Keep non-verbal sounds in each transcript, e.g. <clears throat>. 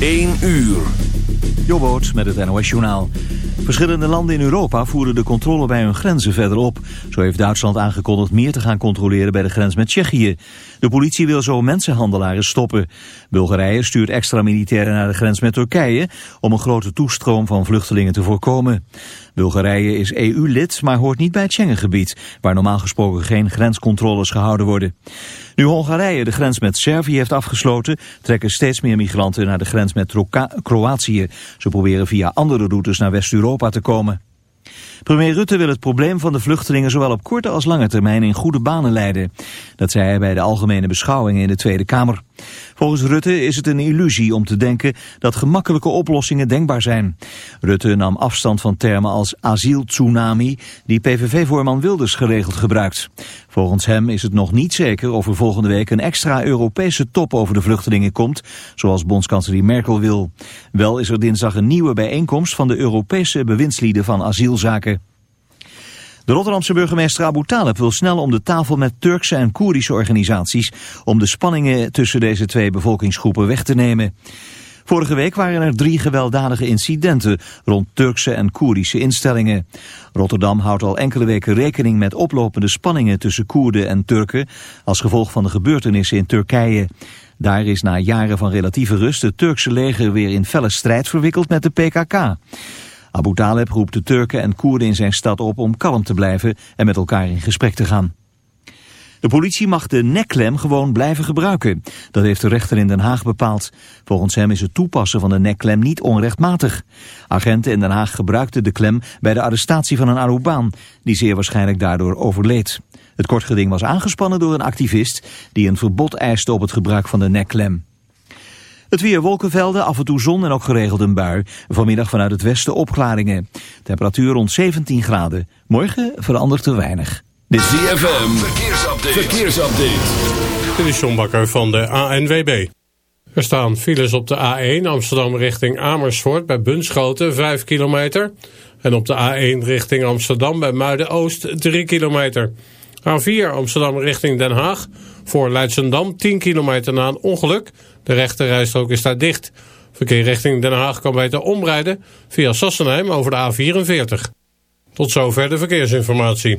1 uur. Jobboot met het NOS Journaal. Verschillende landen in Europa voeren de controle bij hun grenzen verder op. Zo heeft Duitsland aangekondigd meer te gaan controleren bij de grens met Tsjechië. De politie wil zo mensenhandelaren stoppen. Bulgarije stuurt extra militairen naar de grens met Turkije... om een grote toestroom van vluchtelingen te voorkomen. Bulgarije is EU-lid, maar hoort niet bij het Schengengebied... waar normaal gesproken geen grenscontroles gehouden worden. Nu Hongarije de grens met Servië heeft afgesloten... trekken steeds meer migranten naar de grens met Kroatië. Ze proberen via andere routes naar West-Europa te komen. Premier Rutte wil het probleem van de vluchtelingen zowel op korte als lange termijn in goede banen leiden. Dat zei hij bij de algemene beschouwingen in de Tweede Kamer. Volgens Rutte is het een illusie om te denken dat gemakkelijke oplossingen denkbaar zijn. Rutte nam afstand van termen als asieltsunami die PVV-voorman Wilders geregeld gebruikt. Volgens hem is het nog niet zeker of er volgende week een extra Europese top over de vluchtelingen komt, zoals bondskanselier Merkel wil. Wel is er dinsdag een nieuwe bijeenkomst van de Europese bewindslieden van asielzaken. De Rotterdamse burgemeester Abu Talib wil snel om de tafel met Turkse en Koerdische organisaties om de spanningen tussen deze twee bevolkingsgroepen weg te nemen. Vorige week waren er drie gewelddadige incidenten rond Turkse en Koerdische instellingen. Rotterdam houdt al enkele weken rekening met oplopende spanningen tussen Koerden en Turken als gevolg van de gebeurtenissen in Turkije. Daar is na jaren van relatieve rust het Turkse leger weer in felle strijd verwikkeld met de PKK. Abu Taleb roept de Turken en Koerden in zijn stad op om kalm te blijven en met elkaar in gesprek te gaan. De politie mag de nekklem gewoon blijven gebruiken. Dat heeft de rechter in Den Haag bepaald. Volgens hem is het toepassen van de nekklem niet onrechtmatig. Agenten in Den Haag gebruikten de klem bij de arrestatie van een Arubaan, die zeer waarschijnlijk daardoor overleed. Het kortgeding was aangespannen door een activist die een verbod eiste op het gebruik van de nekklem. Het weer wolkenvelden, af en toe zon en ook geregeld een bui. Vanmiddag vanuit het westen opklaringen. Temperatuur rond 17 graden. Morgen verandert er weinig. Is ZFM. Verkeersupdate. Verkeersupdate. Dit is John Bakker van de ANWB. Er staan files op de A1 Amsterdam richting Amersfoort bij Bunschoten 5 kilometer. En op de A1 richting Amsterdam bij Muiden-Oost 3 kilometer. A4 Amsterdam richting Den Haag voor Leidsendam 10 kilometer na een ongeluk. De rechte rijstrook is daar dicht. Verkeer richting Den Haag kan beter omrijden via Sassenheim over de A44. Tot zover de verkeersinformatie.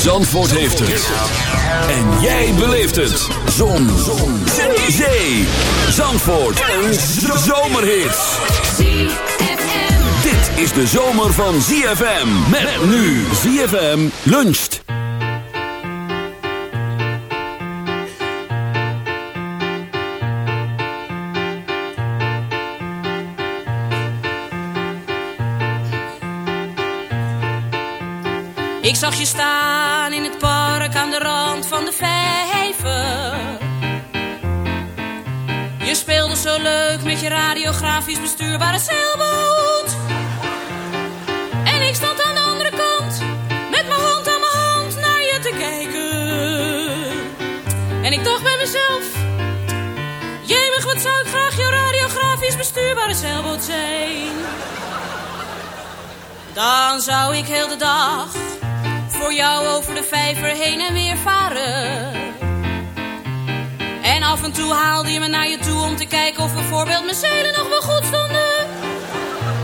Zandvoort heeft het. En jij beleeft het. Zon. Zon. Zee. Zandvoort. Een zomerhit. Dit is de zomer van ZFM. Met nu ZFM luncht. Ik zag je staan radiografisch bestuurbare zeilboot. En ik stond aan de andere kant, met mijn hond aan mijn hand naar je te kijken. En ik dacht bij mezelf, jemig wat zou ik graag jouw radiografisch bestuurbare zeilboot zijn. Dan zou ik heel de dag voor jou over de vijver heen en weer varen. Af en toe haalde je me naar je toe om te kijken of bijvoorbeeld mijn zeilen nog wel goed stonden.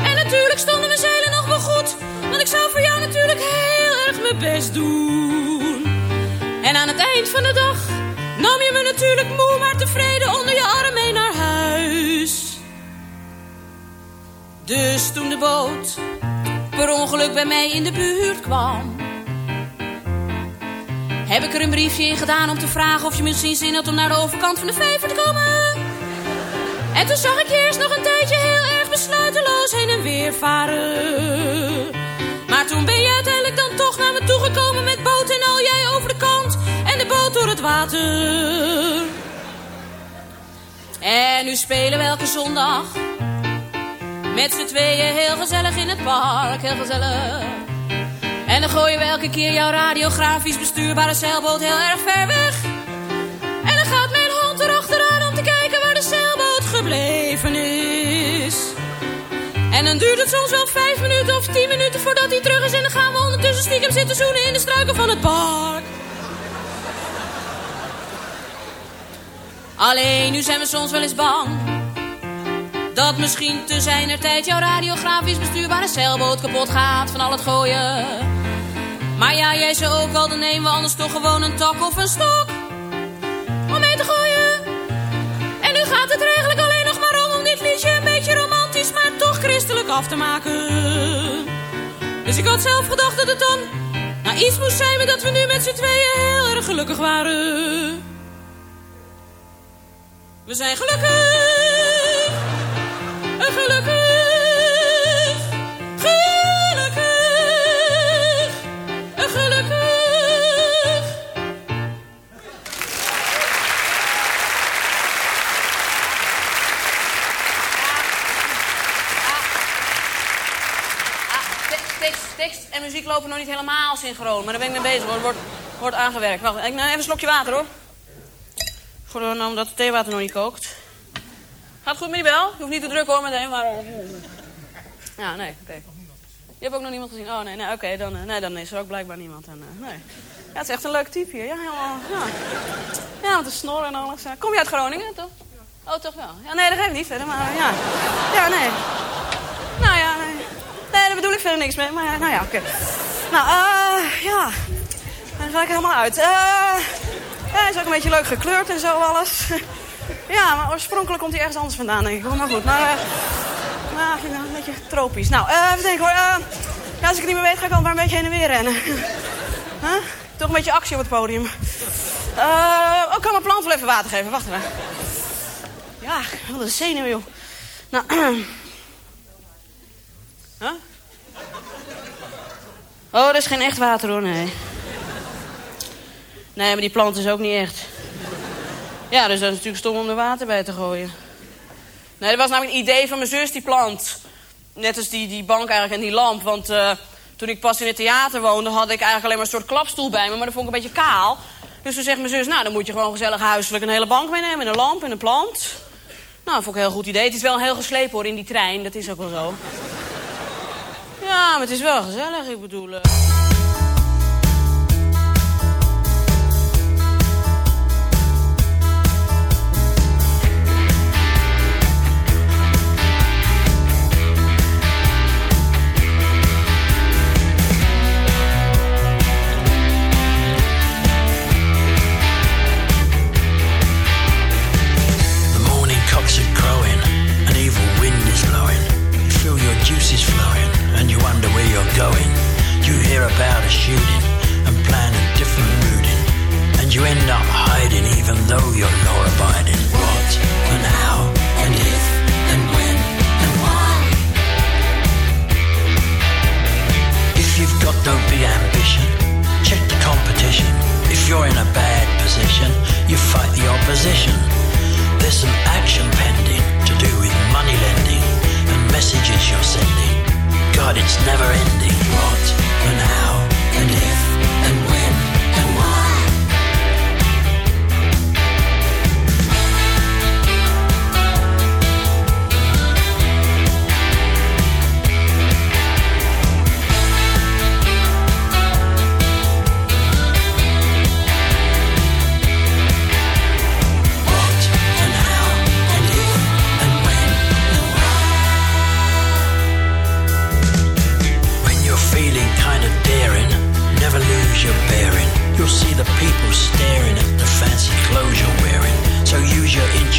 En natuurlijk stonden mijn zeilen nog wel goed, want ik zou voor jou natuurlijk heel erg mijn best doen. En aan het eind van de dag nam je me natuurlijk moe maar tevreden onder je arm mee naar huis. Dus toen de boot per ongeluk bij mij in de buurt kwam, heb ik er een briefje in gedaan om te vragen of je misschien zin had om naar de overkant van de vijver te komen. En toen zag ik eerst nog een tijdje heel erg besluiteloos heen en weer varen. Maar toen ben je uiteindelijk dan toch naar me toegekomen met boot en al jij over de kant en de boot door het water. En nu spelen we elke zondag met z'n tweeën heel gezellig in het park, heel gezellig. Dan gooien we elke keer jouw radiografisch bestuurbare zeilboot heel erg ver weg. En dan gaat mijn hond erachteraan om te kijken waar de zeilboot gebleven is. En dan duurt het soms wel vijf minuten of tien minuten voordat hij terug is. En dan gaan we ondertussen stiekem zitten zoenen in de struiken van het park. Alleen nu zijn we soms wel eens bang. Dat misschien te zijner tijd jouw radiografisch bestuurbare zeilboot kapot gaat van al het gooien. Maar ja, jij zou ook al, dan nemen we anders toch gewoon een tak of een stok. Om mee te gooien. En nu gaat het er eigenlijk alleen nog maar om om dit liedje een beetje romantisch, maar toch christelijk af te maken. Dus ik had zelf gedacht dat het dan nou iets moest zijn dat we nu met z'n tweeën heel erg gelukkig waren. We zijn gelukkig. Gelukkig. Gelukkig. En muziek lopen nog niet helemaal synchroon. Maar daar ben ik mee bezig. hoor. Wordt, wordt aangewerkt. Wacht, ik neem even een slokje water hoor. Voor omdat het theewater nog niet kookt. Gaat goed met die bel? Je hoeft niet te drukken hoor meteen, maar... eh, Ja, nee, oké. Je hebt ook nog niemand gezien? Oh, nee, nee oké, dan, eh, nee, dan is er ook blijkbaar niemand. En, eh, nee. Ja, het is echt een leuk type hier. Ja, helemaal, ja. ja met de snor en alles. Kom je uit Groningen, toch? Oh, toch wel? Ja, nee, dat geeft niet verder, maar ja. Ja, nee. Nou ja, nee. Nee, daar bedoel ik verder niks mee, maar nou ja, oké. Nou, eh, ja. Dan ga ik helemaal uit. Eh, hij is ook een beetje leuk gekleurd en zo alles. <laughs> Ja, maar oorspronkelijk komt hij ergens anders vandaan, denk ik. Maar goed, eh nou, ik vind het een beetje tropisch. Nou, eh even denken hoor. eh, ja, als ik het niet meer weet, ga ik al maar een beetje heen en weer rennen. <laughs> Huh? Toch een beetje actie op het podium. Eh oh, ik kan mijn plant wel even water geven. Wacht even. Ja, wat een zenuw, joh. Nou, <clears throat> huh? Oh, dat is geen echt water, hoor, nee. Nee, maar die plant is ook niet echt. Ja, dus dat is natuurlijk stom om er water bij te gooien. Nee, dat was namelijk een idee van mijn zus, die plant. Net als die, die bank eigenlijk en die lamp. Want eh, toen ik pas in het theater woonde, had ik eigenlijk alleen maar een soort klapstoel bij me. Maar dat vond ik een beetje kaal. Dus toen zegt mijn zus, nou, dan moet je gewoon gezellig huiselijk een hele bank meenemen. En een lamp en een plant. Nou, dat vond ik een heel goed idee. Het is wel heel geslepen hoor, in die trein. Dat is ook wel zo. Ja, maar het is wel gezellig, ik bedoel... eh. Going. You hear about a shooting and plan a different routing, and you end up hiding even though you're law abiding. What and how and if and when and why? If you've got no big ambition, check the competition. If you're in a bad position, you fight the opposition. There's some action pending to do with money lending and messages you're sending. God, it's never ending. What and how and if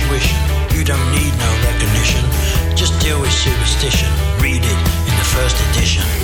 intuition. You don't need no recognition. Just deal with superstition. Read it in the first edition.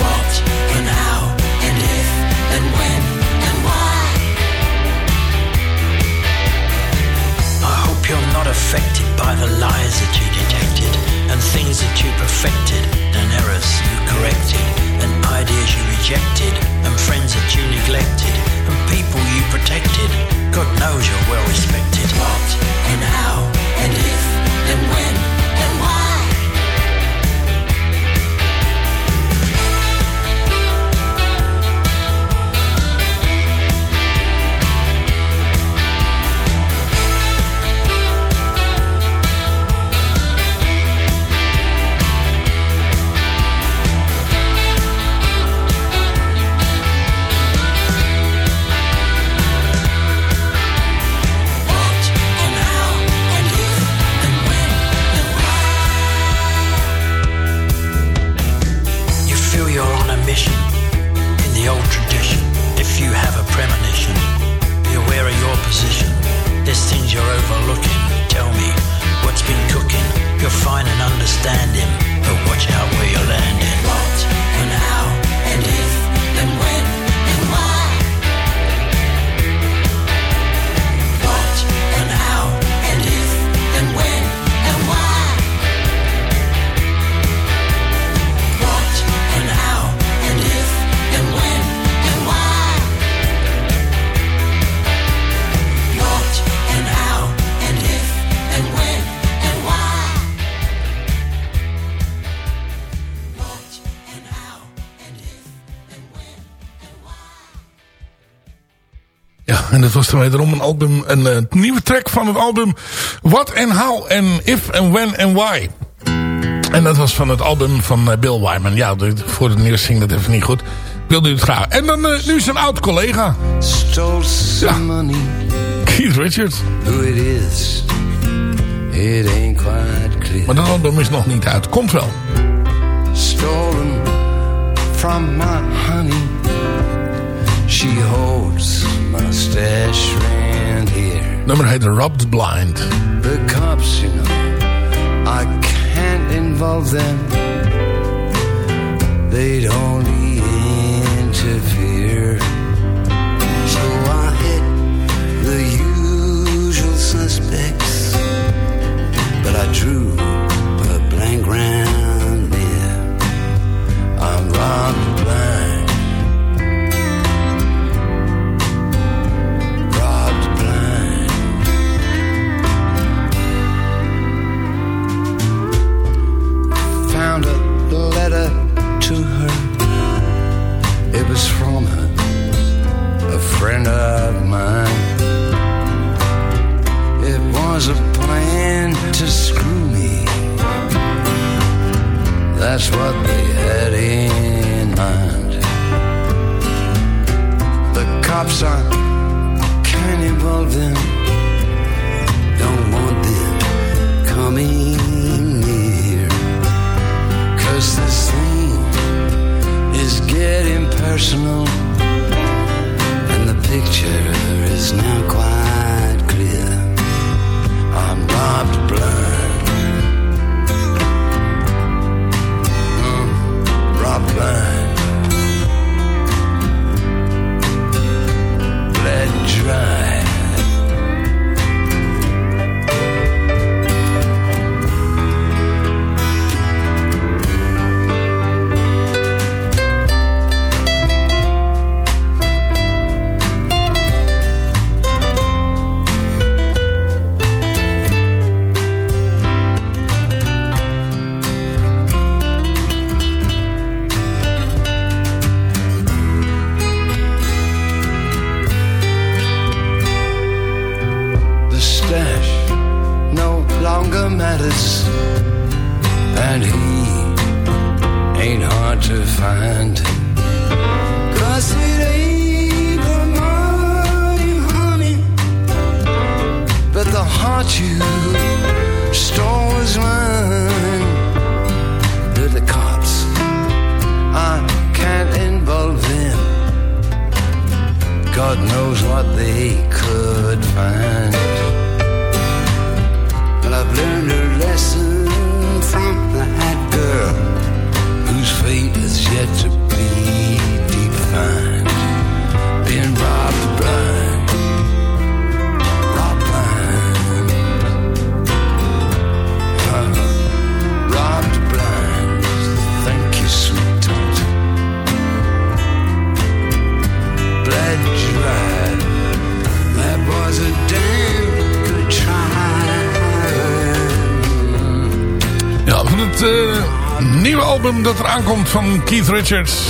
Wederom een album, een eh, nieuwe track van het album What and How and If and When and Why. En dat was van het album van eh, Bill Wyman. Ja, voor het nieuws ging dat even niet goed. Wilde u het graag. En dan eh, nu zijn oud collega, Ja. money. Keith Richards. Who it is, it ain't quite clear. Maar dat album is nog niet uit. Komt wel. Stolen from my honey. She holds my stash round here. Nummer heet Robbed Blind. The cops, you know, I can't involve them. They'd only and he ain't hard to find. Cause it ain't the money, honey, but the heart you stole was mine. To the cops, I can't involve them. God knows what they could find. But I've learned is yet to be. Nieuwe album dat er aankomt van Keith Richards.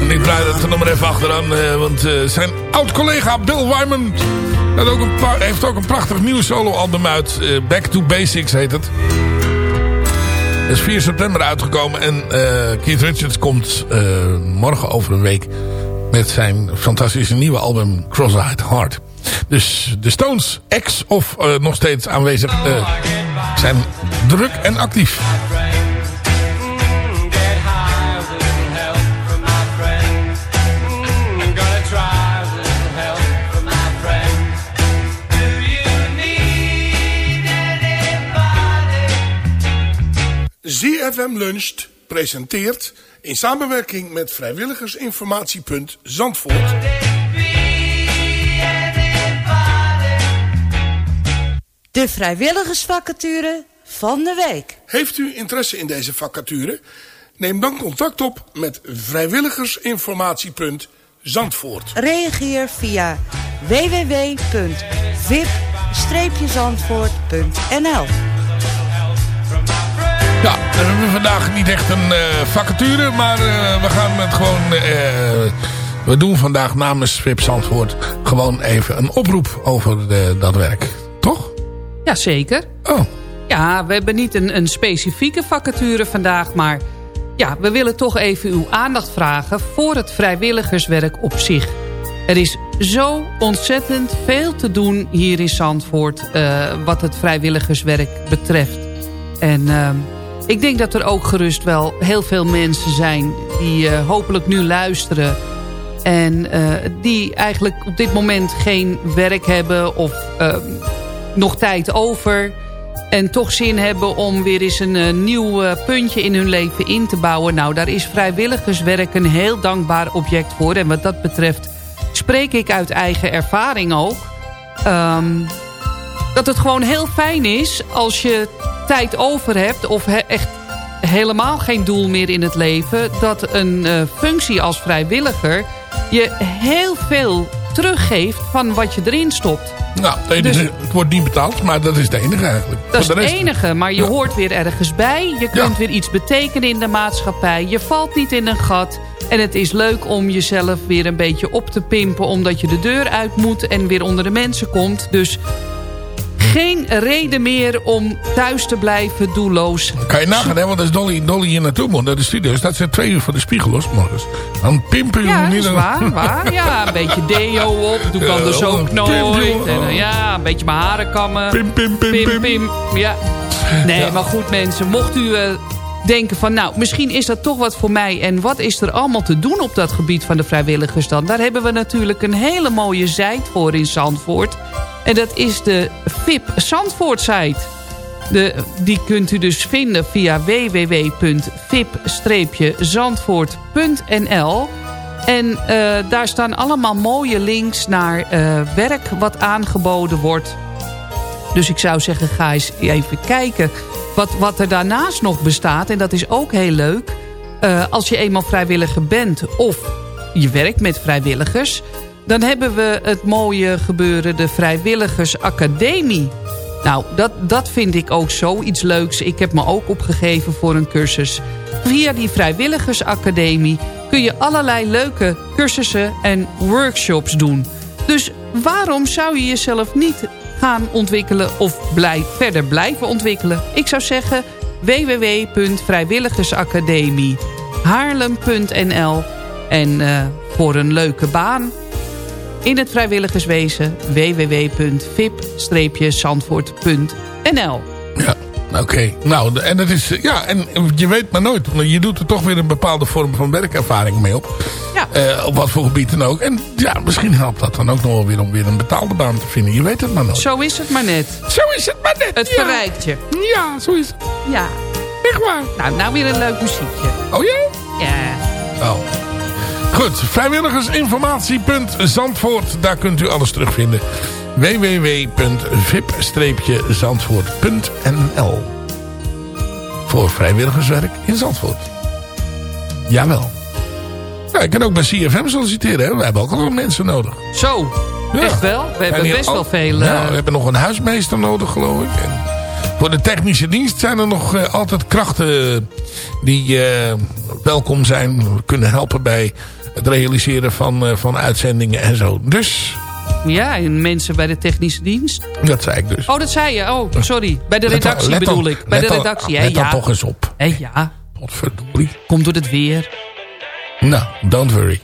En ik draai dat er nog maar even achteraan. eh, want eh, zijn oud-collega Bill Wyman ook, een heeft ook een prachtig nieuw soloalbum uit. eh, Back to Basics heet het. is 4 september uitgekomen. En Keith Richards komt morgen over een week met zijn fantastische nieuwe album Cross-Eyed Heart. Dus de Stones, ex of nog steeds aanwezig, zijn druk en actief. ZFM Luncht presenteert in samenwerking met vrijwilligersinformatiepunt Zandvoort... De vrijwilligersvacature van de week. Heeft u interesse in deze vacature? Neem dan contact op met vrijwilligersinformatiepunt Zandvoort. Reageer via www.vip-zandvoort.nl Ja, we hebben vandaag niet echt een eh, vacature, maar eh, we gaan met gewoon... eh, we doen vandaag namens VIP Zandvoort gewoon even een oproep over de, dat werk. Toch? Jazeker. Oh. Ja, we hebben niet een, een specifieke vacature vandaag, maar... Ja, we willen toch even uw aandacht vragen voor het vrijwilligerswerk op zich. Er is zo ontzettend veel te doen hier in Zandvoort... eh, wat het vrijwilligerswerk betreft. En eh, ik denk dat er ook gerust wel heel veel mensen zijn... die eh, hopelijk nu luisteren... en die eigenlijk op dit moment geen werk hebben... of nog tijd over... en toch zin hebben om weer eens een eh, nieuw eh, puntje in hun leven in te bouwen. Nou, daar is vrijwilligerswerk een heel dankbaar object voor. En wat dat betreft spreek ik uit eigen ervaring ook... Ehm, dat het gewoon heel fijn is als je tijd over hebt... of echt helemaal geen doel meer in het leven... dat een eh, functie als vrijwilliger je heel veel teruggeeft van wat je erin stopt. Nou, het, enige, Dus- het wordt niet betaald, maar dat is het enige eigenlijk. Dat is het enige, maar je Ja. hoort weer ergens bij. Je kunt weer iets betekenen in de maatschappij. Je valt niet in een gat. En het is leuk om jezelf weer een beetje op te pimpen... omdat je de deur uit moet en weer onder de mensen komt. Dus geen reden meer om thuis te blijven doelloos. Kan je nagaan, hè? Want als Dolly, Dolly hier naartoe moet, naar de studio... staat ze twee uur voor de spiegel, los, morgens. Dan pimpen je Ja, dat niet aan- waar, waar. Ja, een beetje deo op. Doe ik Ja, anders oh, ook nooit. En, eh, ja, een beetje mijn haren kammen. Pim, pim, pim, pim. pim. pim. Ja. Nee, Ja. maar goed mensen. Mocht u eh, denken van... nou, misschien is dat toch wat voor mij... en wat is er allemaal te doen op dat gebied van de vrijwilligers dan? Daar hebben we natuurlijk een hele mooie site voor in Zandvoort. En dat is de VIP Zandvoort site. De, die kunt u dus vinden via www.vip-zandvoort.nl. En eh, daar staan allemaal mooie links naar eh, werk wat aangeboden wordt. Dus ik zou zeggen, ga eens even kijken wat, wat er daarnaast nog bestaat. En dat is ook heel leuk. Eh, als je eenmaal vrijwilliger bent of je werkt met vrijwilligers... dan hebben we het mooie gebeuren de Vrijwilligersacademie. Nou, dat, dat vind ik ook zoiets leuks. Ik heb me ook opgegeven voor een cursus. Via die Vrijwilligersacademie kun je allerlei leuke cursussen en workshops doen. Dus waarom zou je jezelf niet gaan ontwikkelen of blij, verder blijven ontwikkelen? Ik zou zeggen www.vrijwilligersacademie.haarlem.nl En eh, voor een leuke baan in het vrijwilligerswezen www.vip-zandvoort.nl Ja, oké. Nou, en, het is, eh, ja, en je weet maar nooit. want Je doet er toch weer een bepaalde vorm van werkervaring mee op. Ja. Eh, op wat voor gebied dan ook. En ja, misschien helpt dat dan ook nog wel weer om weer een betaalde baan te vinden. Je weet het maar nooit. Zo is het maar net. Zo is het maar net. Het ja. verrijkt je. Ja, zo is het. Ja. Echt waar. Nou, nou weer een leuk muziekje. Oh ja? Ja. Oh. Goed, vrijwilligersinformatie.zandvoort. Daar kunt u alles terugvinden. www.vip-zandvoort.nl Voor vrijwilligerswerk in Zandvoort. Jawel. Ja, ik kan ook bij CFM solliciteren. Hè? We hebben ook al mensen nodig. Zo, echt wel. We hebben best wel veel... Ja, eh, we hebben nog een huismeester nodig, geloof ik. En voor de technische dienst zijn er nog eh, altijd krachten die eh, welkom zijn. Kunnen helpen bij het realiseren van, eh, van uitzendingen en zo. Dus... Ja, en mensen bij de technische dienst. Dat zei ik dus. Oh, dat zei je. Oh, sorry. Bij de redactie bedoel ik. Bij de redactie. Let, let ja. toch eens op. Hé, ja. Godverdorie. Komt door het weer. Nou, don't worry.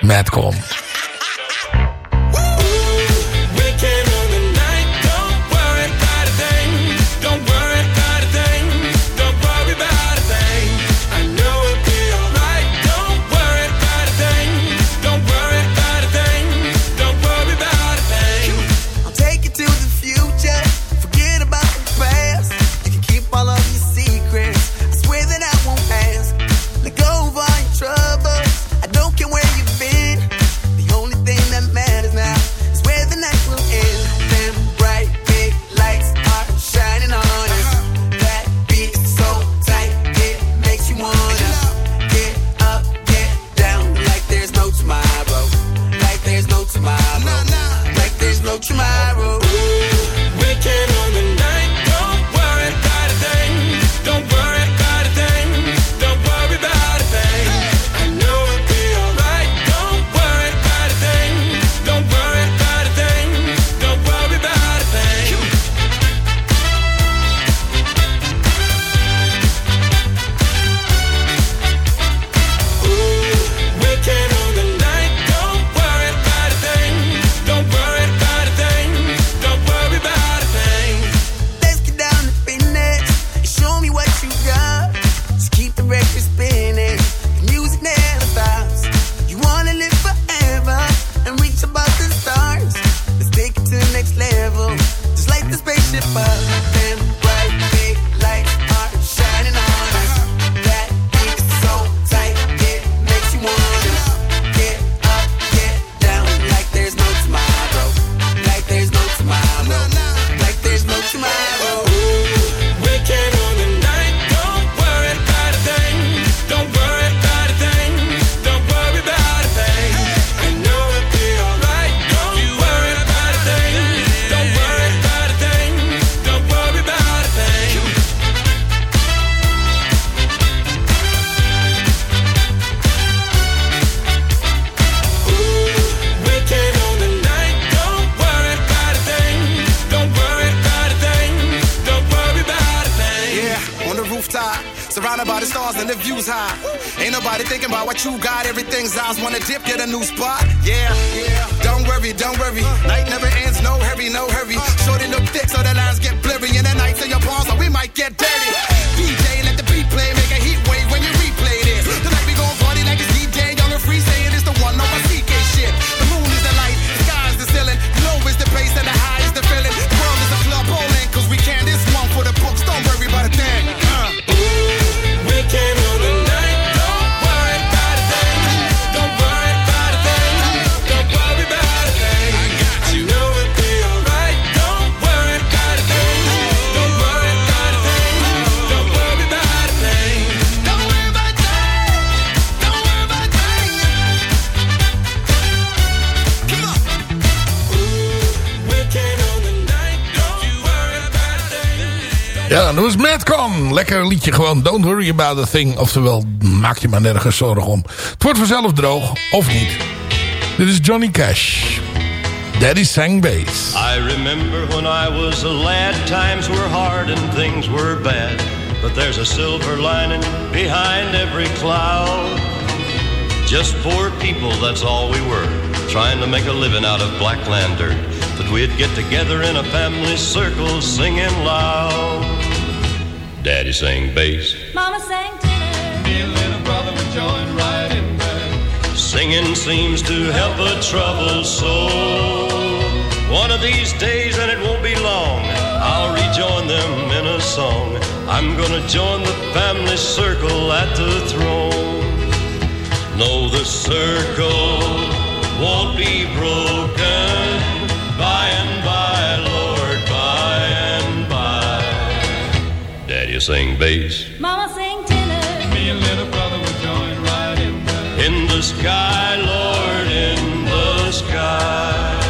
<laughs> komt. lekker liedje gewoon. Don't worry about a thing. Oftewel, maak je maar nergens zorgen om. Het wordt vanzelf droog, of niet. Dit is Johnny Cash. Daddy sang bass. I remember when I was a lad. Times were hard and things were bad. But there's a silver lining behind every cloud. Just poor people, that's all we were. Trying to make a living out of black land dirt. But we'd get together in a family circle singing loud. Daddy sang bass. Mama sang tenor. Me and little brother would join right in there. Singing seems to help a troubled soul. One of these days, and it won't be long, I'll rejoin them in a song. I'm gonna join the family circle at the throne. No, the circle won't be broken. you sing bass. Mama sing tenor. Me and little brother would join right in the, in the sky, Lord, in the sky.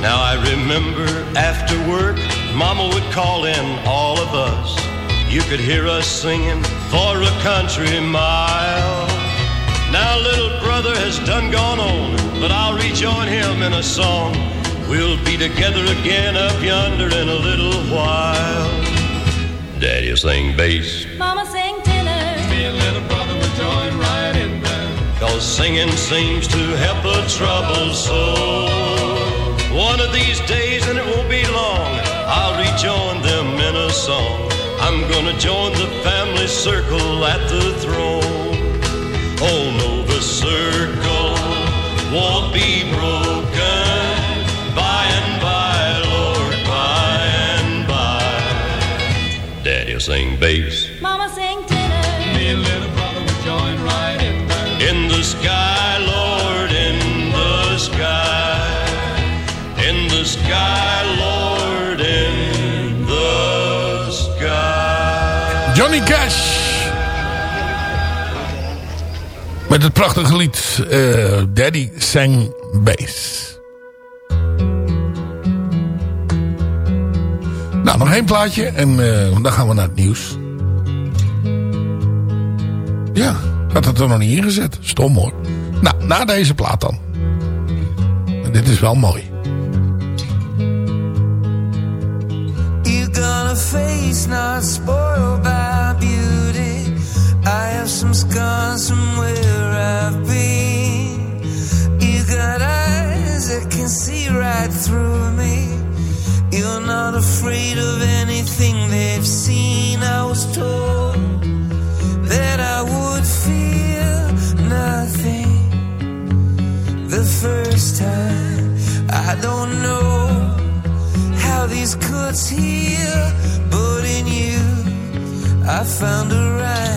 Now I remember after work, Mama would call in all of us. You could hear us singing for a country mile. Now little brother has done gone on, but I'll rejoin him in a song We'll be together again up yonder in a little while. Daddy'll sing bass, Mama sing tenor. Me and little brother will join right in there. cause singing seems to help a troubled soul. One of these days, and it won't be long, I'll rejoin them in a song. I'm gonna join the family circle at the throne. Oh no, the circle won't be broken sing bass Mama sing tenor. Me and little brother will join right in there. in the sky, Lord, in the sky, in the sky, Lord, in the sky. Johnny Cash. Met het prachtige lied eh, Daddy Sang Bass. Nog één plaatje en eh, dan gaan we naar het nieuws. Ja, ik had het er nog niet ingezet. Stom hoor. Nou, na deze plaat dan. En dit is wel mooi. You got a face not spoiled by beauty. I have some scars from where I've been. You got eyes that can see right through me. You're not afraid of anything they've seen. I was told that I would feel nothing the first time. I don't know how these cuts heal, but in you I found a rhyme.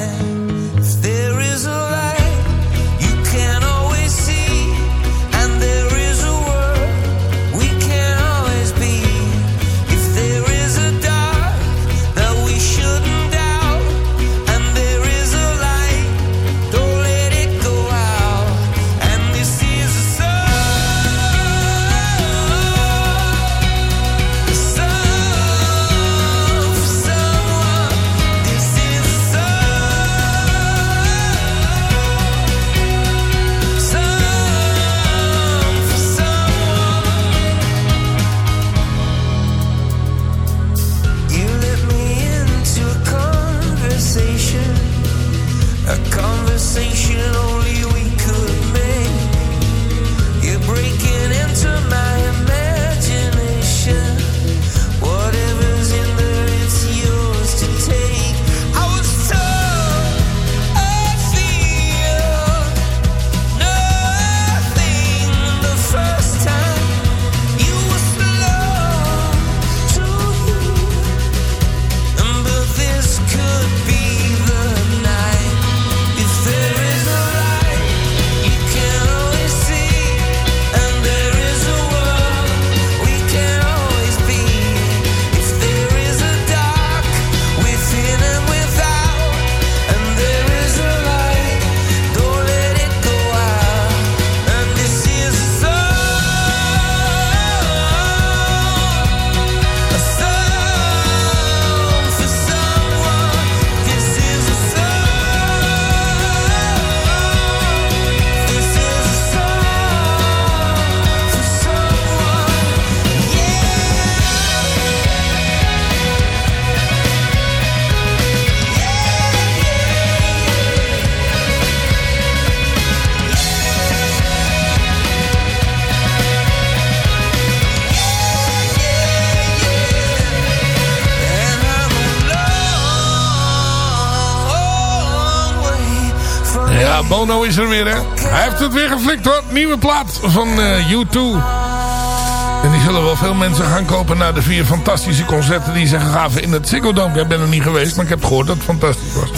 Bono is er weer, hè. Hij heeft het weer geflikt, hoor. Nieuwe plaat van eh, U2. En die zullen wel veel mensen gaan kopen... na de vier fantastische concerten die ze gaven in het Ziggo Dome. Ik ben er niet geweest, maar ik heb gehoord dat het fantastisch was.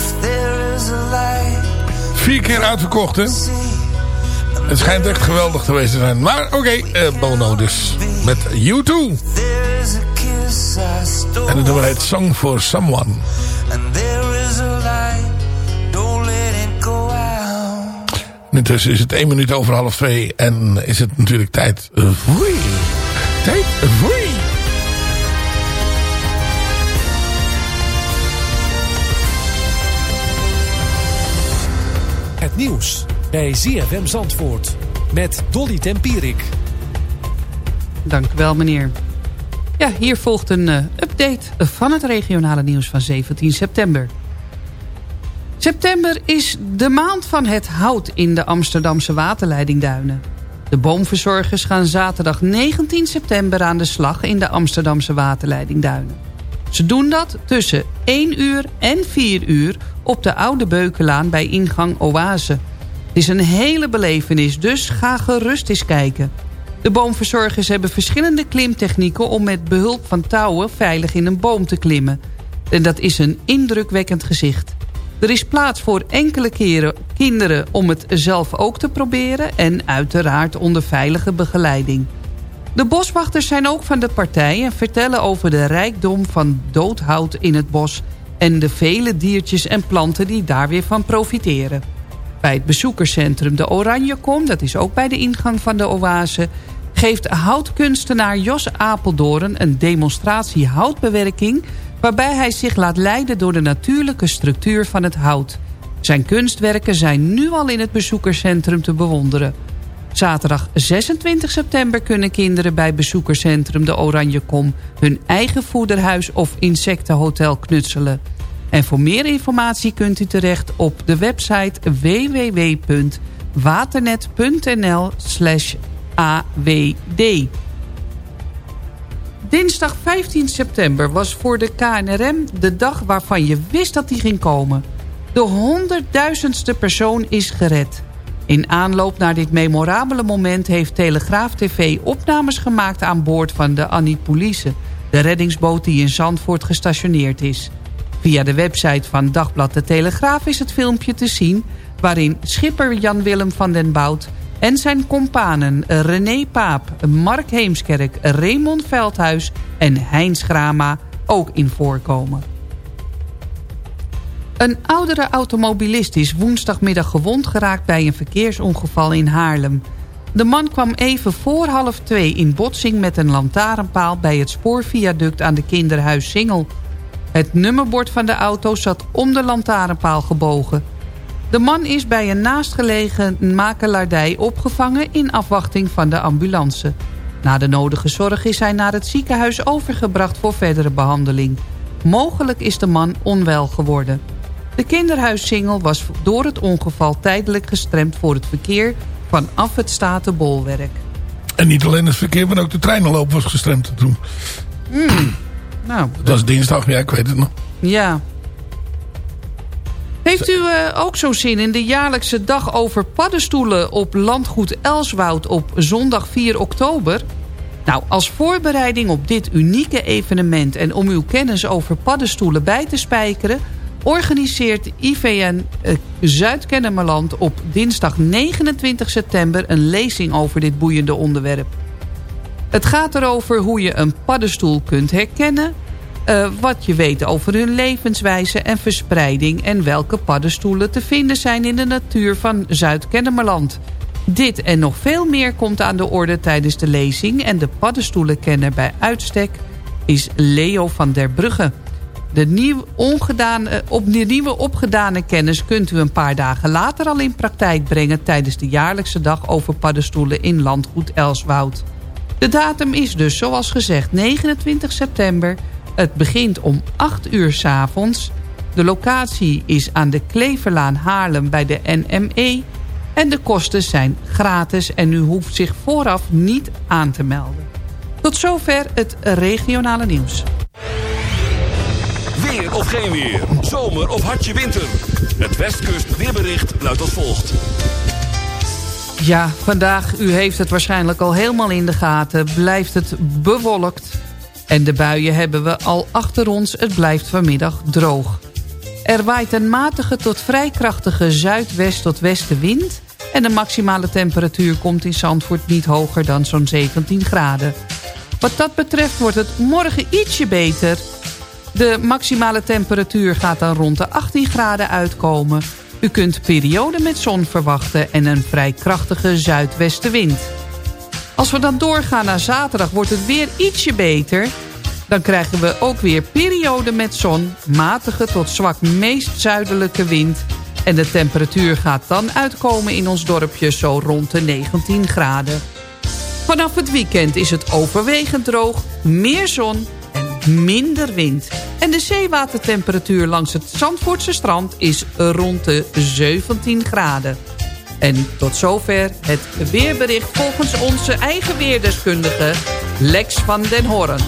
Vier keer uitverkocht, hè. Het schijnt echt geweldig geweest te zijn. Maar oké, eh, Bono dus. Met U2. There is a kiss I stole. En het nummer heet Song for Someone. Intussen is het één minuut over half twee. En is het natuurlijk tijd... eh. Tijd voor... Het nieuws bij ZFM Zandvoort met Dolly Tempierik. Dank u wel, meneer. Ja, hier volgt een eh, update van het regionale nieuws van 17 september. September is de maand van het hout in de Amsterdamse waterleidingduinen. De boomverzorgers gaan zaterdag 19 september aan de slag in de Amsterdamse waterleidingduinen. Ze doen dat tussen 1 uur en 4 uur op de Oude Beukelaan bij ingang Oase. Het is een hele belevenis, dus ga gerust eens kijken. De boomverzorgers hebben verschillende klimtechnieken... om met behulp van touwen veilig in een boom te klimmen. En dat is een indrukwekkend gezicht. Er is plaats voor enkele keren kinderen om het zelf ook te proberen... en uiteraard onder veilige begeleiding. De boswachters zijn ook van de partij... en vertellen over de rijkdom van doodhout in het bos... en de vele diertjes en planten die daar weer van profiteren. Bij het bezoekerscentrum de Oranjekom, dat is ook bij de ingang van de oase... geeft houtkunstenaar Jos Apeldoorn een demonstratie houtbewerking... waarbij hij zich laat leiden door de natuurlijke structuur van het hout. Zijn kunstwerken zijn nu al in het bezoekerscentrum te bewonderen. Zaterdag 26 september kunnen kinderen bij bezoekerscentrum de Oranjekom... hun eigen voederhuis of insectenhotel knutselen... En voor meer informatie kunt u terecht op de website www.waternet.nl awd. Dinsdag 15 september was voor de KNRM de dag waarvan je wist dat die ging komen. De honderdduizendste persoon is gered. In aanloop naar dit memorabele moment heeft Telegraaf TV opnames gemaakt aan boord van de Annie Police, de reddingsboot die in Zandvoort gestationeerd is. Via de website van Dagblad de Telegraaf is het filmpje te zien... waarin schipper Jan-Willem van den Bout en zijn companen René Paap, Mark Heemskerk, Raymond Veldhuis en Heinz Grama ook in voorkomen. Een oudere automobilist is woensdagmiddag gewond geraakt bij een verkeersongeval in Haarlem. De man kwam even voor half twee in botsing met een lantaarnpaal bij het spoorviaduct aan de kinderhuis Singel. Het nummerbord van de auto zat om de lantaarnpaal gebogen. De man is bij een naastgelegen makelaardij opgevangen in afwachting van de ambulance. Na de nodige zorg is hij naar het ziekenhuis overgebracht voor verdere behandeling. Mogelijk is de man onwel geworden. De kinderhuissingel was door het ongeval tijdelijk gestremd voor het verkeer vanaf het Statenbolwerk. En niet alleen het verkeer, maar ook de treinenloop was gestremd toen. Hmm. Nou, Dat was dinsdag, ja, ik weet het nog. Ja. Heeft u eh, ook zo zin in de jaarlijkse dag over paddenstoelen op landgoed Elswoud op zondag 4 oktober? Nou, als voorbereiding op dit unieke evenement en om uw kennis over paddenstoelen bij te spijkeren... organiseert IVN eh, Zuid-Kennemerland op dinsdag 29 september een lezing over dit boeiende onderwerp. Het gaat erover hoe je een paddenstoel kunt herkennen... Uh, wat je weet over hun levenswijze en verspreiding... en welke paddenstoelen te vinden zijn in de natuur van Zuid-Kennemerland. Dit en nog veel meer komt aan de orde tijdens de lezing... en de paddenstoelenkenner bij uitstek is Leo van der Brugge. De, nieuw ongedane, op de nieuwe opgedane kennis kunt u een paar dagen later al in praktijk brengen... tijdens de jaarlijkse dag over paddenstoelen in landgoed Elswoud. De datum is dus, zoals gezegd, 29 september... Het begint om 8 uur s avonds. De locatie is aan de Kleverlaan Haarlem bij de NME. En de kosten zijn gratis en u hoeft zich vooraf niet aan te melden. Tot zover het regionale nieuws. Weer of geen weer. Zomer of hartje winter. Het Westkust weerbericht luidt als volgt. Ja, vandaag, u heeft het waarschijnlijk al helemaal in de gaten... blijft het bewolkt en de buien hebben we al achter ons. Het blijft vanmiddag droog. Er waait een matige tot vrij krachtige zuidwest tot westenwind... en de maximale temperatuur komt in Zandvoort niet hoger dan zo'n 17 graden. Wat dat betreft wordt het morgen ietsje beter. De maximale temperatuur gaat dan rond de 18 graden uitkomen. U kunt perioden met zon verwachten en een vrij krachtige zuidwestenwind. Als we dan doorgaan naar zaterdag wordt het weer ietsje beter. Dan krijgen we ook weer perioden met zon, matige tot zwak meest zuidelijke wind. En de temperatuur gaat dan uitkomen in ons dorpje zo rond de 19 graden. Vanaf het weekend is het overwegend droog, meer zon en minder wind. En de zeewatertemperatuur langs het Zandvoortse strand is rond de 17 graden. En tot zover het weerbericht volgens onze eigen weerdeskundige Lex van den Horen.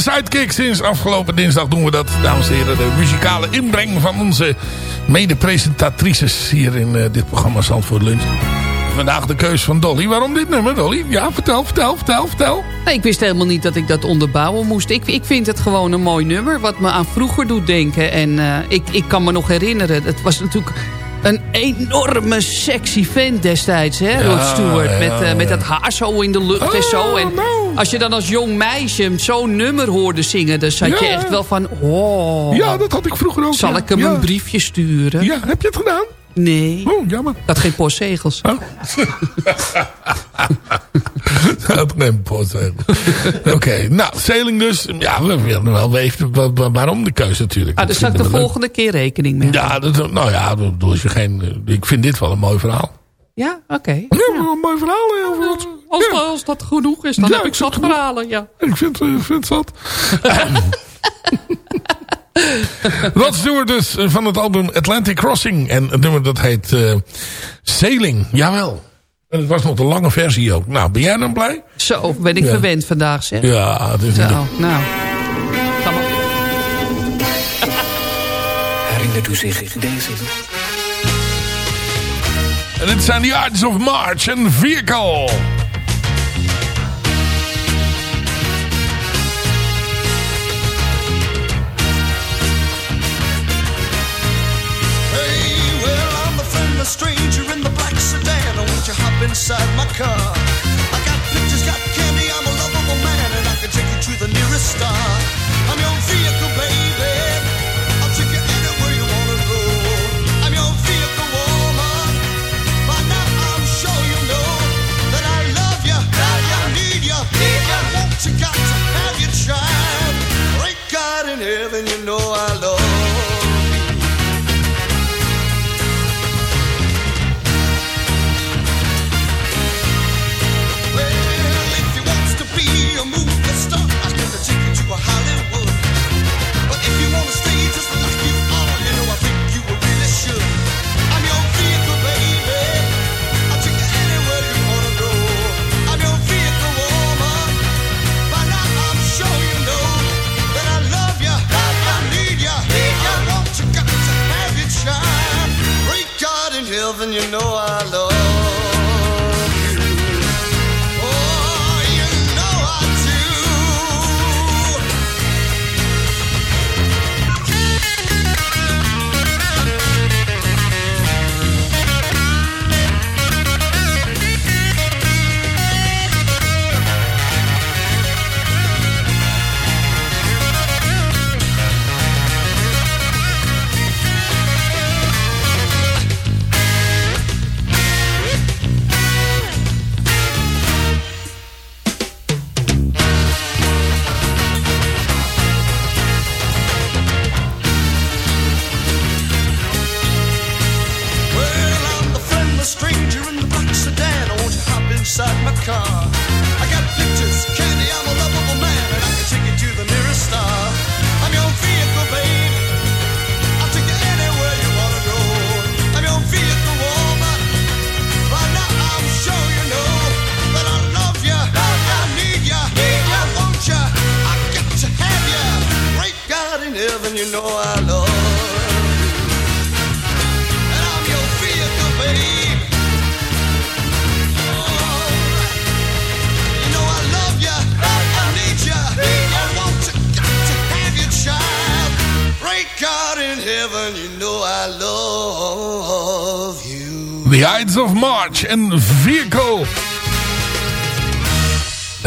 Sidekick. Sinds afgelopen dinsdag doen we dat, dames en heren. De muzikale inbreng van onze mede-presentatrices hier in eh, dit programma Zandvoort Lunch. Vandaag de keus van Dolly. Waarom dit nummer, Dolly? Ja, vertel, vertel, vertel, vertel. Nee, ik wist helemaal niet dat ik dat onderbouwen moest. Ik, ik vind het gewoon een mooi nummer, wat me aan vroeger doet denken. En eh, ik, ik kan me nog herinneren, het was natuurlijk een enorme sexy vent destijds, hè, ja, Rod Stewart. Met, eh, met dat haar zo in de lucht en ah, zo. En. Nou als je dan als jong meisje hem zo'n nummer hoorde zingen... dan zat je echt wel van, oh... Ja, dat had ik vroeger ook. Zal ja. ik hem Ja. een briefje sturen? Ja, heb je het gedaan? Nee. Oh, jammer. Had geen postzegels. <laughs> Dat neemt post Oké, nou, Sailing dus. Ja, we willen wel weten wa- wa- waarom de keuze natuurlijk. Ah, daar Dat zal ik de leuk. volgende keer rekening mee Ja, dat, nou ja, dat je geen... Ik vind dit wel een mooi verhaal. Ja, oké. Ja, een mooi verhaal. Heel veel. Als, als dat genoeg is, dan Ja, heb ik zat vind verhalen, ja. Ik vind, ik vind het zat. <laughs> Rod Stewart dus eh, van het album Atlantic Crossing. En het nummer dat heet eh, Sailing. Jawel. En het was nog de lange versie ook. Nou, ben jij dan blij? Zo, ben ik Ja. verwend vandaag, zeg. Ja, het is Zo, nou. Ga maar. Herinnert u zich deze? En dit zijn The Arts of March en Vehicle. A stranger in the black sedan. Won't you hop inside my car? I got pictures, got candy, I'm a lovable man, and I can take you to the nearest star.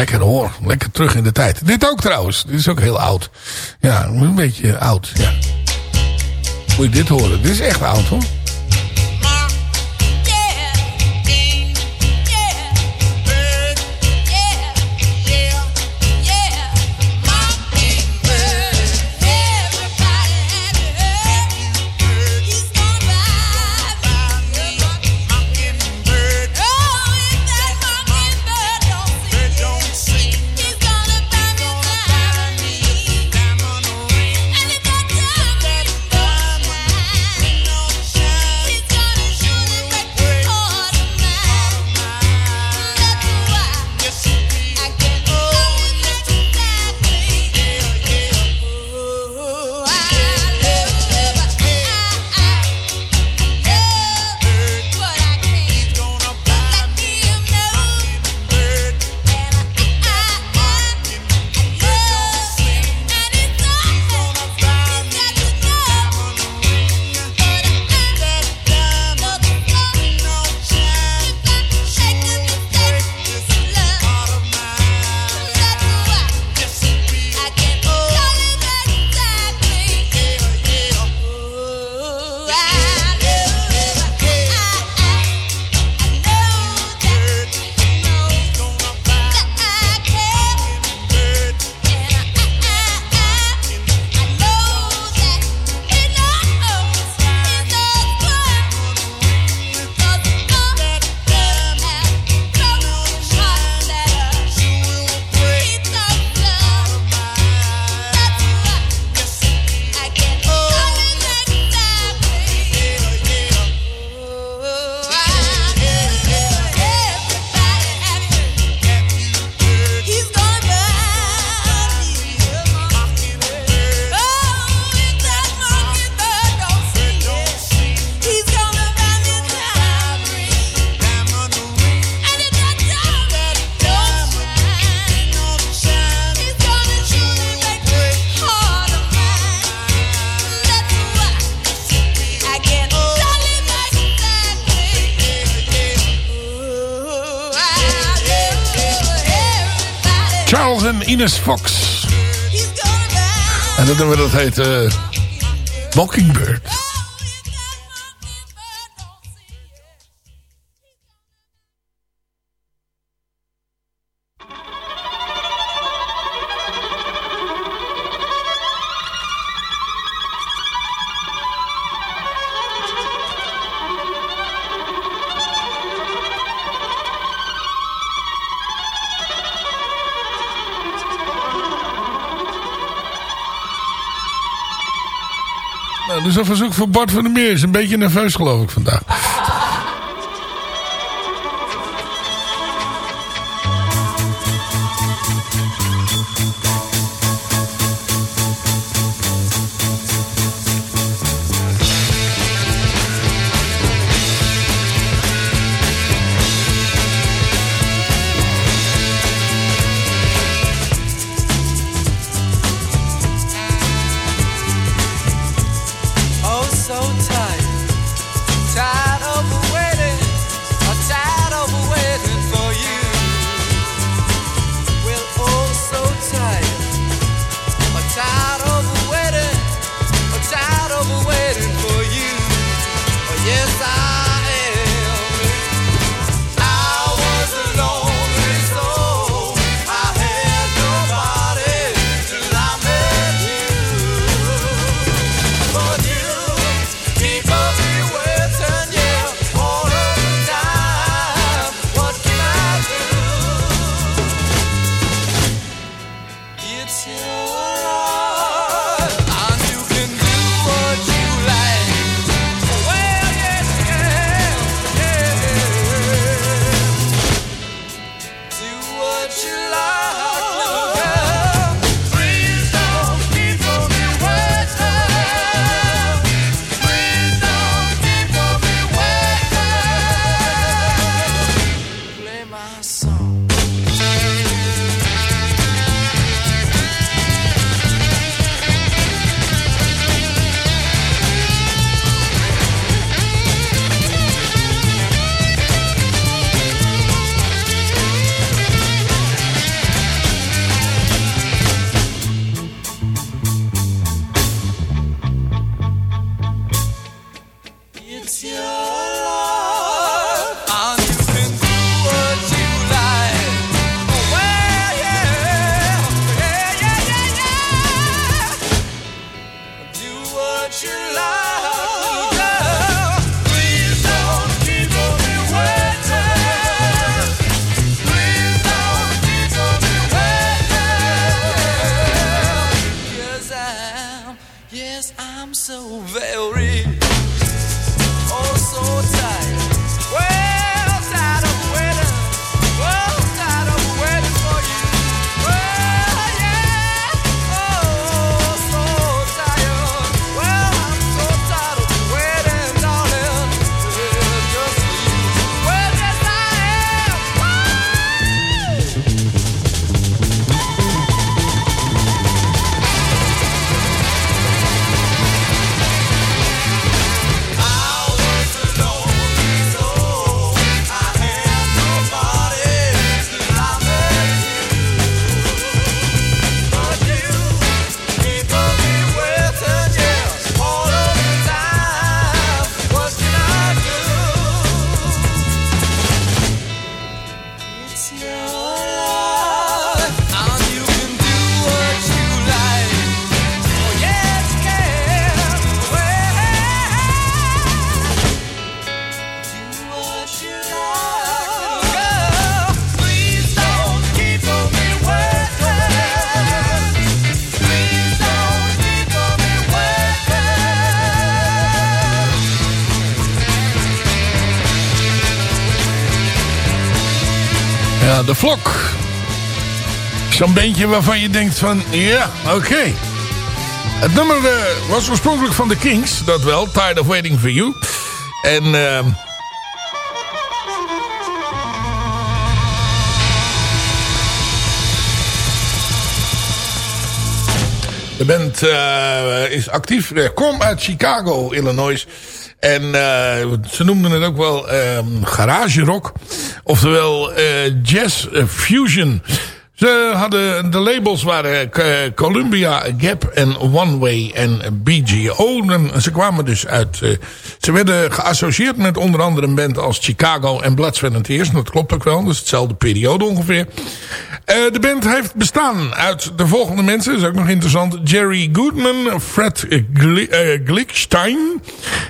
Lekker hoor. Lekker terug in de tijd. Dit ook trouwens. Dit is ook heel oud. Ja, een beetje oud. Ja. Moet je dit horen. Dit is echt oud hoor. heet eh, Mockingbird. is een verzoek voor Bart van der Meer. Is een beetje nerveus geloof ik vandaag. so very, oh so tight. Zo'n beetje waarvan je denkt van, ja, oké. Het nummer eh, was oorspronkelijk van de Kings, dat wel. Tired of Waiting for You. En... Ehm, de band eh, is actief. Kom uit Chicago, Illinois. En eh, ze noemden het ook wel garagerock, garage rock. Oftewel jazz fusion. Ze hadden, de labels waren eh, Columbia, Gap en One Way en BGO. Ze kwamen dus uit... eh, ze werden geassocieerd met onder andere een band als Chicago en Blood, Sweat dat klopt ook wel, is hetzelfde periode ongeveer. Eh, de band heeft bestaan uit de volgende mensen. Dat is ook nog interessant. Jerry Goodman, Fred Gli eh, Glickstein,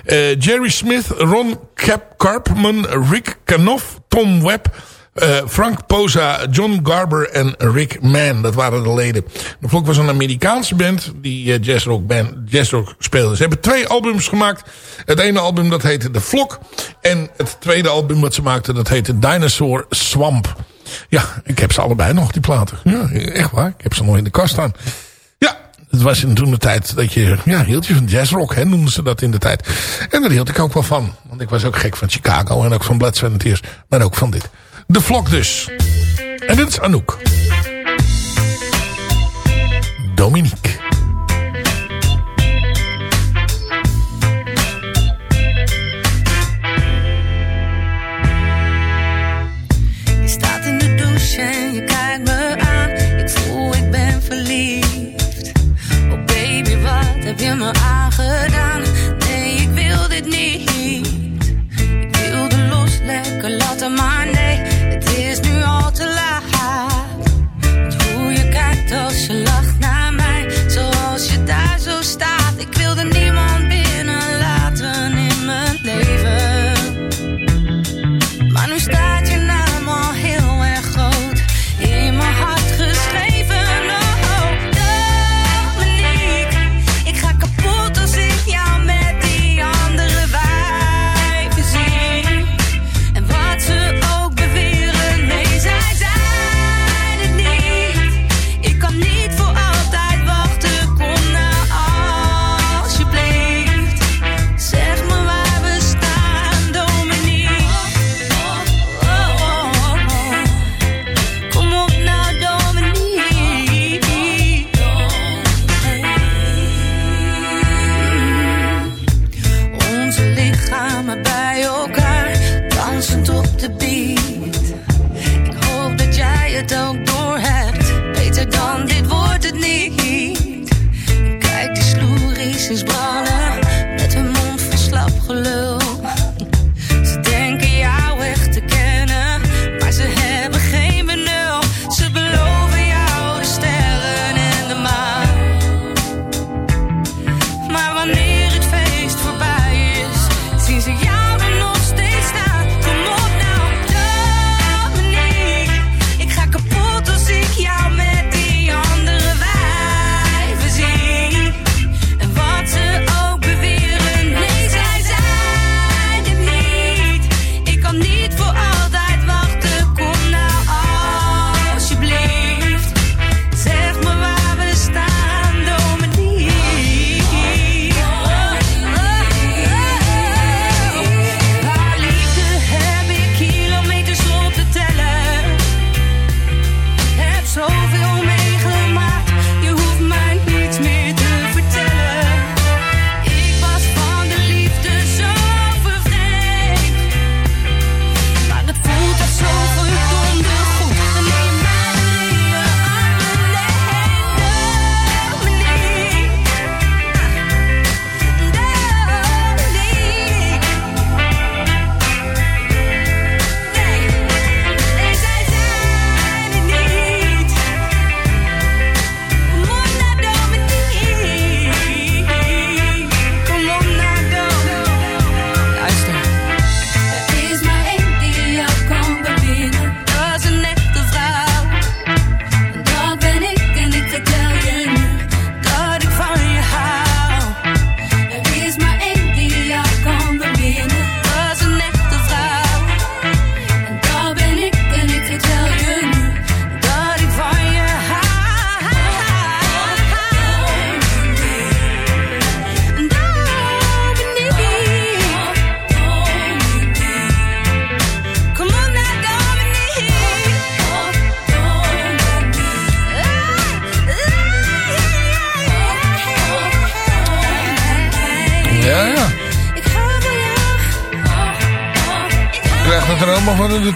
eh, Jerry Smith, Ron Cap Karpman, Rick Kanoff, Tom Webb... eh, Frank Posa, John Garber en Rick Mann. Dat waren de leden. De Vlok was een Amerikaanse band die eh, jazzrock, band, jazzrock speelde. Ze hebben twee albums gemaakt. Het ene album dat heette The Vlok. En het tweede album wat ze maakten dat heette Dinosaur Swamp. Ja, ik heb ze allebei nog, die platen. Ja, echt waar. Ik heb ze nog in de kast staan. Ja, het was in toen de tijd dat je... Ja, hield je van jazzrock, noemden ze dat in de tijd. En daar hield ik ook wel van. Want ik was ook gek van Chicago en ook van Blood, Tears. Maar ook van dit. De Vlok dus. En dit is Anouk. Dominique.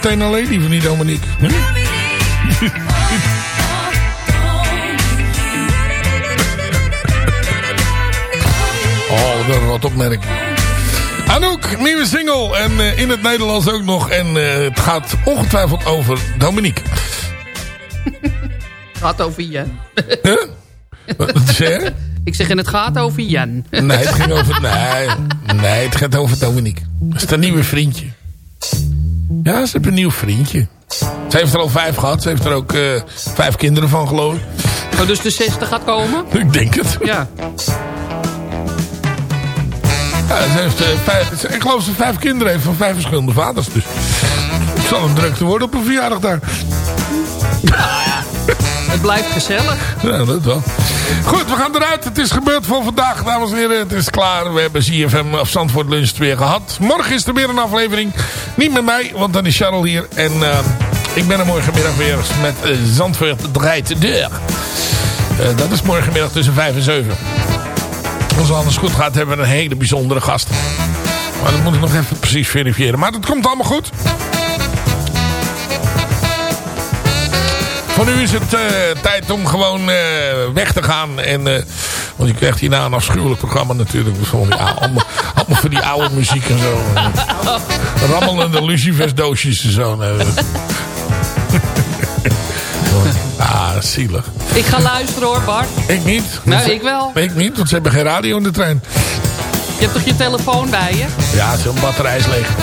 meteen een lady van die Dominique. Oh, wat rot opmerking. Anouk, nieuwe single. En eh, in het Nederlands ook nog. En eh, het gaat ongetwijfeld over Dominique. Het <laughs> gaat over Jan. Huh? Wat zeg? Ik zeg, in het gaat over Jan. Nee, het ging over... Nee, nee het gaat over Dominique. Dat is de nieuwe vriendje. Ja, ze heeft een nieuw vriendje. Ze heeft er al vijf gehad. Ze heeft er ook eh, vijf kinderen van, geloof ik. Oh, dus de zesde gaat komen? <laughs> Ik denk het. Ja. Ja, ze heeft, eh, vijf, ik geloof ze vijf kinderen heeft van vijf verschillende vaders. Dus het zal een drukte worden op een verjaardag daar. Het blijft gezellig. Ja, dat wel. Goed, we gaan eruit. Het is gebeurd voor vandaag, dames en heren. Het is klaar. We hebben ZFM of Zandvoort Lunch weer gehad. Morgen is er weer een aflevering. Niet met mij, want dan is Charles hier. En eh, ik ben er morgenmiddag weer met eh, Zandvoort draait de deur. Eh, dat is morgenmiddag tussen 5 en 7. Als alles goed gaat, hebben we een hele bijzondere gast. Maar dat moet ik nog even precies verifiëren. Maar dat komt allemaal goed. Voor nu is het eh, tijd om gewoon eh, weg te gaan. En, eh, want je krijgt hierna een afschuwelijk programma natuurlijk. Dus <laughs> allemaal, allemaal voor die oude muziek en zo. <laughs> Rammelende lucifersdoosjes en zo. Nee, <laughs> ah, zielig. Ik ga luisteren hoor, Bart. Ik niet. Nou, ik wel. Ik niet, want ze hebben geen radio in de trein. Je hebt toch je telefoon bij je? Ja, zo'n batterij is leeg. <laughs>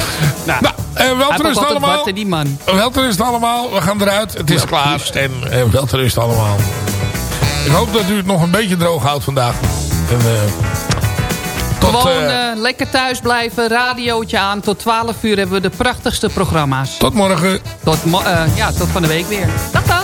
Nou, Nou, eh, wel hij te heeft rust ook altijd allemaal. watten, die man. Wel te rust allemaal. We gaan eruit. Het is klaar. En eh, wel te rust allemaal. Ik hoop dat u het nog een beetje droog houdt vandaag. En, eh, tot, Gewoon eh, eh, lekker thuis blijven, radiootje aan. Tot 12 uur hebben we de prachtigste programma's. tot morgen. Tot, mo- eh, ja, tot van de week weer. Dag, dag.